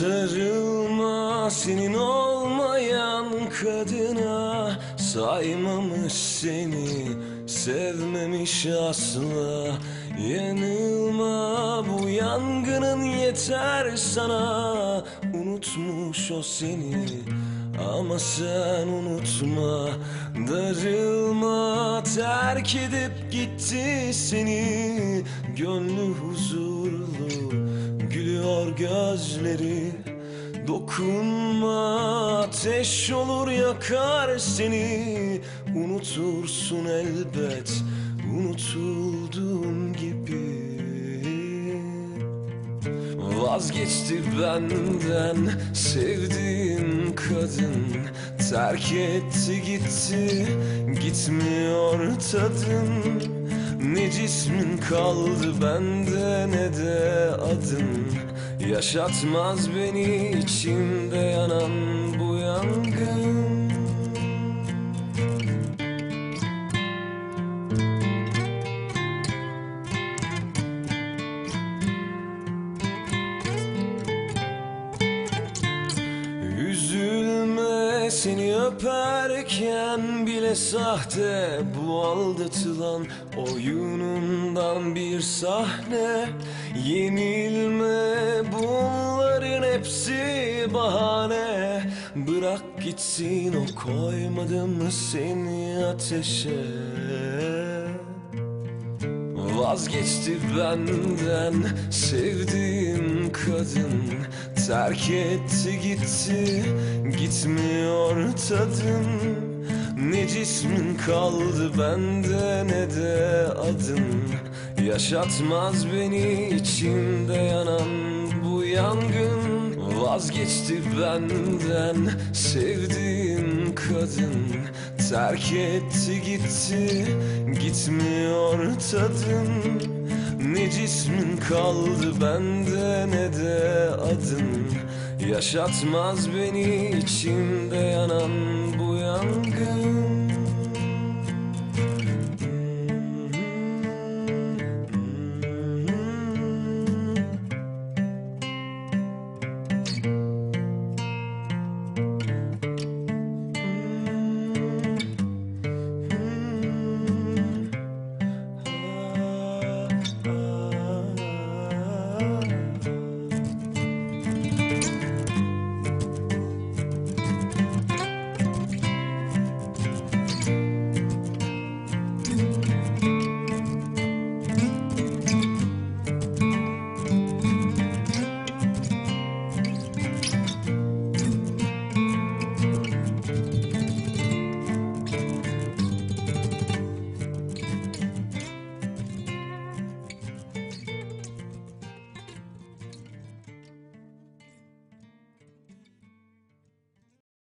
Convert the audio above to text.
Sarılma senin olmayan kadına Saymamış seni sevmemiş asla. Yanılma bu yangının yeter sana. Unutmuş o seni ama sen unutma. Darılma terk edip gitti seni. Gönlü huzurlu gülüyor gözleri. Dokunma ateş olur yakar seni. Unutursun elbet unutulduğun gibi. Vazgeçti benden sevdiğim kadın. Terk etti gitti gitmiyor tadın. Ne cismin kaldı bende ne de adın Yaşatmaz beni içimde yanan seni öperken bile sahte Bu aldatılan oyunundan bir sahne. Yenilme bunların hepsi bahane. Bırak gitsin o koymadım mı seni ateşe. Vazgeçti benden sevdiğim kadın Terk etti gitti gitmiyor tadın. Ne cismin kaldı bende ne de adın. Yaşatmaz beni içimde yanan bu yangın. Vazgeçti benden sevdiğim kadın. Terk etti gitti gitmiyor tadın Ne cismin kaldı bende ne de adın. Yaşatmaz beni içimde yanan bu yangın